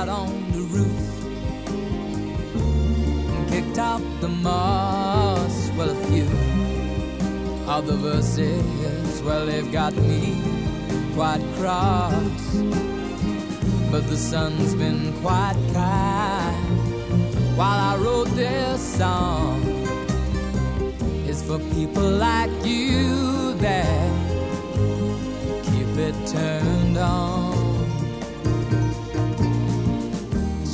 Sat on the roof and kicked out the moss. Well, a few of verses, well, they've got me quite cross. But the sun's been quite kind while I wrote this song. It's for people like you that keep it turned